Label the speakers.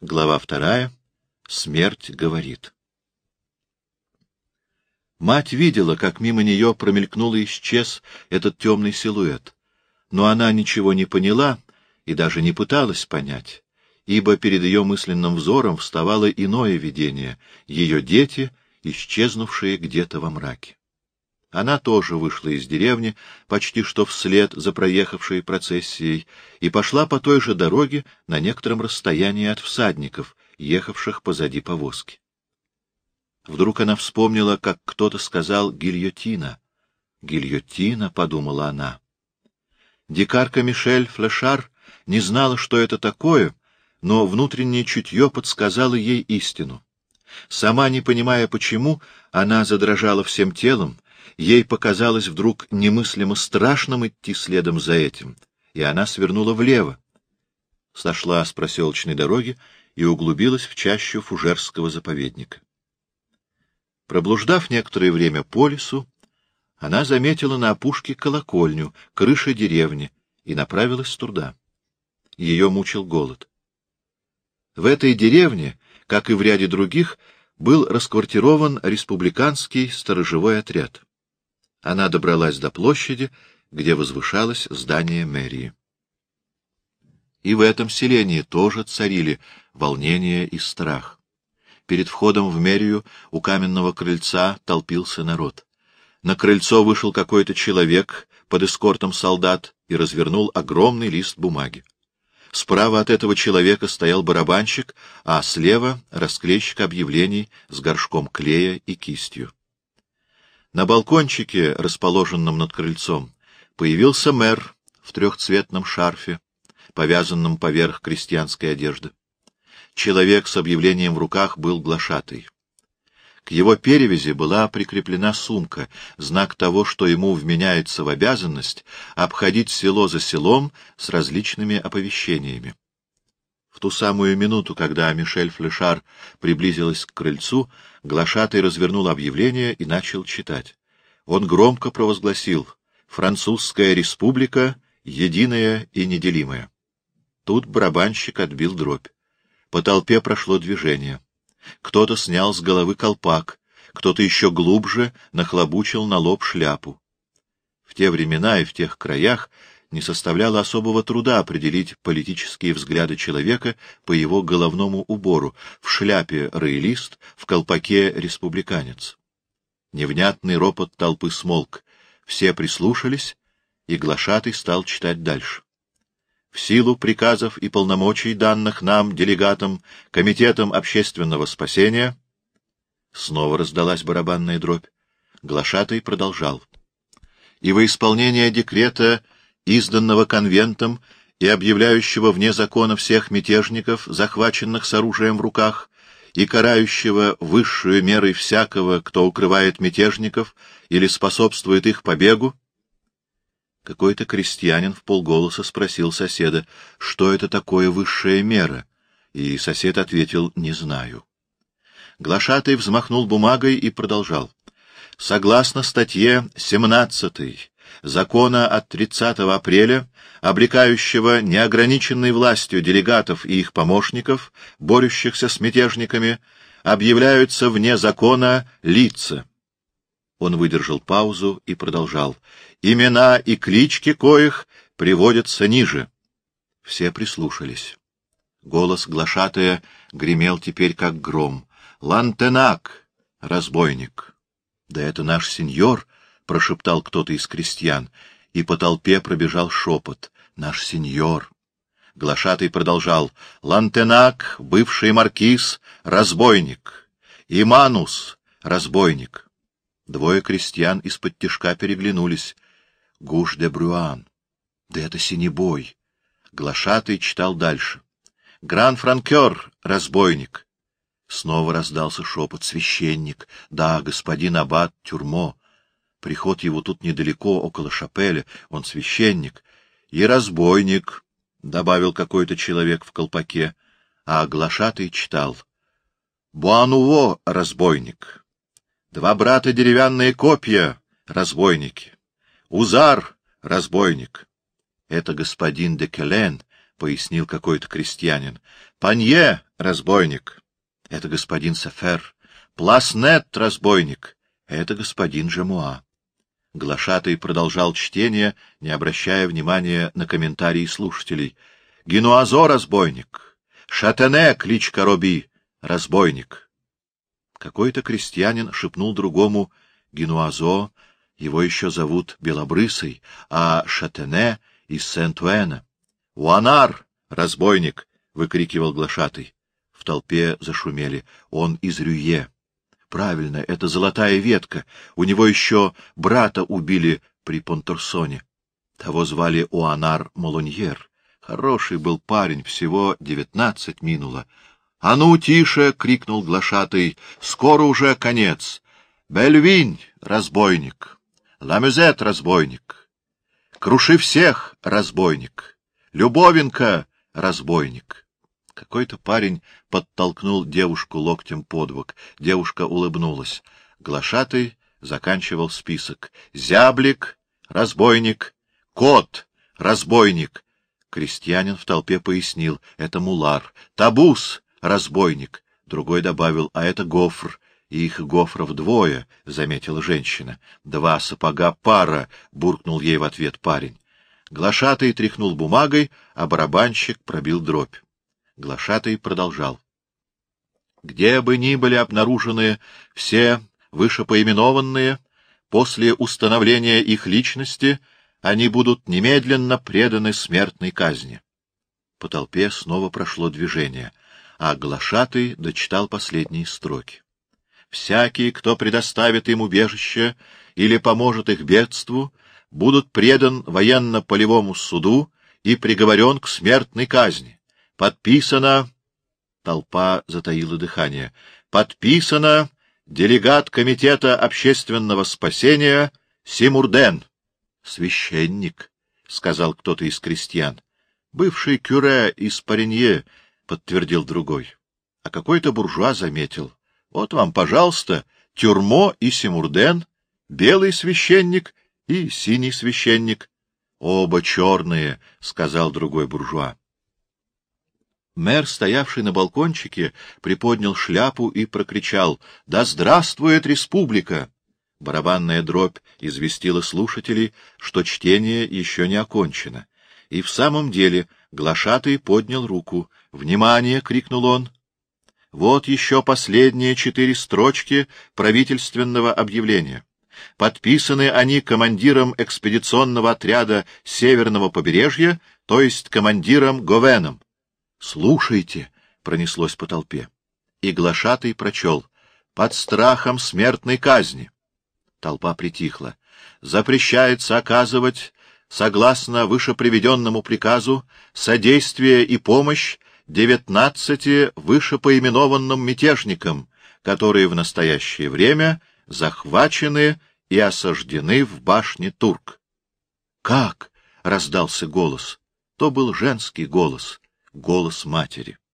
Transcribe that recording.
Speaker 1: Глава вторая. Смерть говорит. Мать видела, как мимо нее промелькнул и исчез этот темный силуэт, но она ничего не поняла и даже не пыталась понять, ибо перед ее мысленным взором вставало иное видение — ее дети, исчезнувшие где-то во мраке. Она тоже вышла из деревни, почти что вслед за проехавшей процессией, и пошла по той же дороге на некотором расстоянии от всадников, ехавших позади повозки. Вдруг она вспомнила, как кто-то сказал «гильотина». «Гильотина», — подумала она. Дикарка Мишель Флешар не знала, что это такое, но внутреннее чутье подсказало ей истину. Сама не понимая почему, она задрожала всем телом, ей показалось вдруг немыслимо страшным идти следом за этим, и она свернула влево. Сошла с проселочной дороги и углубилась в чащу фужерского заповедника. Проблуждав некоторое время по лесу, она заметила на опушке колокольню, крыши деревни, и направилась туда. Ее мучил голод. В этой деревне, как и в ряде других, был расквартирован республиканский сторожевой отряд. Она добралась до площади, где возвышалось здание мэрии. И в этом селении тоже царили волнение и страх. Перед входом в мэрию у каменного крыльца толпился народ. На крыльцо вышел какой-то человек под эскортом солдат и развернул огромный лист бумаги. Справа от этого человека стоял барабанщик, а слева — расклейщик объявлений с горшком клея и кистью. На балкончике, расположенном над крыльцом, появился мэр в трехцветном шарфе, повязанном поверх крестьянской одежды. Человек с объявлением в руках был глашатый. К его перевязи была прикреплена сумка, знак того, что ему вменяется в обязанность обходить село за селом с различными оповещениями. В ту самую минуту, когда Мишель Флешар приблизилась к крыльцу, глашатый развернул объявление и начал читать. Он громко провозгласил «Французская республика единая и неделимая». Тут барабанщик отбил дробь. По толпе прошло движение. Кто-то снял с головы колпак, кто-то еще глубже нахлобучил на лоб шляпу. В те времена и в тех краях не составляло особого труда определить политические взгляды человека по его головному убору, в шляпе роялист, в колпаке республиканец. Невнятный ропот толпы смолк, все прислушались, и глашатый стал читать дальше в силу приказов и полномочий, данных нам, делегатам, Комитетом общественного спасения, снова раздалась барабанная дробь. Глашатый продолжал. И во исполнение декрета, изданного конвентом и объявляющего вне закона всех мятежников, захваченных с оружием в руках, и карающего высшую мерой всякого, кто укрывает мятежников или способствует их побегу, какой-то крестьянин в полголоса спросил соседа, что это такое высшая мера, и сосед ответил «не знаю». Глашатый взмахнул бумагой и продолжал. Согласно статье 17 закона от 30 апреля, обрекающего неограниченной властью делегатов и их помощников, борющихся с мятежниками, объявляются вне закона лица. Он выдержал паузу и продолжал. Имена и клички коих приводятся ниже. Все прислушались. Голос глашатая гремел теперь как гром. «Лантенак, разбойник!» «Да это наш сеньор!» — прошептал кто-то из крестьян, и по толпе пробежал шепот. «Наш сеньор!» Глашатый продолжал. «Лантенак, бывший маркиз, разбойник! Иманус, разбойник!» Двое крестьян из-под тишка переглянулись. Гуш де Брюан. Да это синебой. Глашатый читал дальше. Гран-франкер, разбойник. Снова раздался шепот. Священник. Да, господин Аббат Тюрмо. Приход его тут недалеко, около шапеля. Он священник. И разбойник, — добавил какой-то человек в колпаке. А глашатый читал. Буануво, разбойник. Два брата деревянные копья, разбойники. Узар, разбойник. — Это господин де Келен, — пояснил какой-то крестьянин. — Панье, разбойник. Это господин Сафер. Пласнет, разбойник. Это господин Жемуа. Глашатый продолжал чтение, не обращая внимания на комментарии слушателей. Генуазо — разбойник. Шатене — кличка Роби — разбойник. Какой-то крестьянин шепнул другому Генуазо, его еще зовут Белобрысый, а Шатене — из Сент-Уэна. «Уанар! Разбойник!» — выкрикивал глашатый. В толпе зашумели. «Он из Рюе!» Правильно, это золотая ветка. У него еще брата убили при Понторсоне. Того звали Уанар Молоньер. Хороший был парень, всего девятнадцать минуло. — А ну, тише! — крикнул глашатый. — Скоро уже конец. Бельвинь, разбойник! Ламюзет, разбойник! Круши всех, разбойник! Любовенко, разбойник! Какой-то парень подтолкнул девушку локтем под бок. Девушка улыбнулась. Глашатый заканчивал список. «Зяблик — разбойник, кот — разбойник». Крестьянин в толпе пояснил — это мулар. «Табус — разбойник». Другой добавил — а это гофр. И их гофров двое, — заметила женщина. «Два сапога пара», — буркнул ей в ответ парень. Глашатый тряхнул бумагой, а барабанщик пробил дробь. Глашатый продолжал. Где бы ни были обнаружены все вышепоименованные, после установления их личности они будут немедленно преданы смертной казни. По толпе снова прошло движение, а глашатый дочитал последние строки. Всякий, кто предоставит им убежище или поможет их бедству, будут предан военно-полевому суду и приговорен к смертной казни. Подписано... Толпа затаила дыхание. Подписано делегат Комитета общественного спасения Симурден. Священник, — сказал кто-то из крестьян. Бывший кюре из Паренье, — подтвердил другой. А какой-то буржуа заметил. Вот вам, пожалуйста, Тюрмо и Симурден, белый священник и синий священник. — Оба черные, — сказал другой буржуа. Мэр, стоявший на балкончике, приподнял шляпу и прокричал «Да здравствует республика!» Барабанная дробь известила слушателей, что чтение еще не окончено. И в самом деле глашатый поднял руку. «Внимание!» — крикнул он. Вот еще последние четыре строчки правительственного объявления. Подписаны они командиром экспедиционного отряда Северного побережья, то есть командиром Говеном. «Слушайте!» — пронеслось по толпе. И глашатый прочел «Под страхом смертной казни». Толпа притихла. «Запрещается оказывать, согласно вышеприведенному приказу, содействие и помощь девятнадцати вышепоименованным мятежникам, которые в настоящее время захвачены и осаждены в башне Турк». «Как?» — раздался голос. То был женский голос голос матери.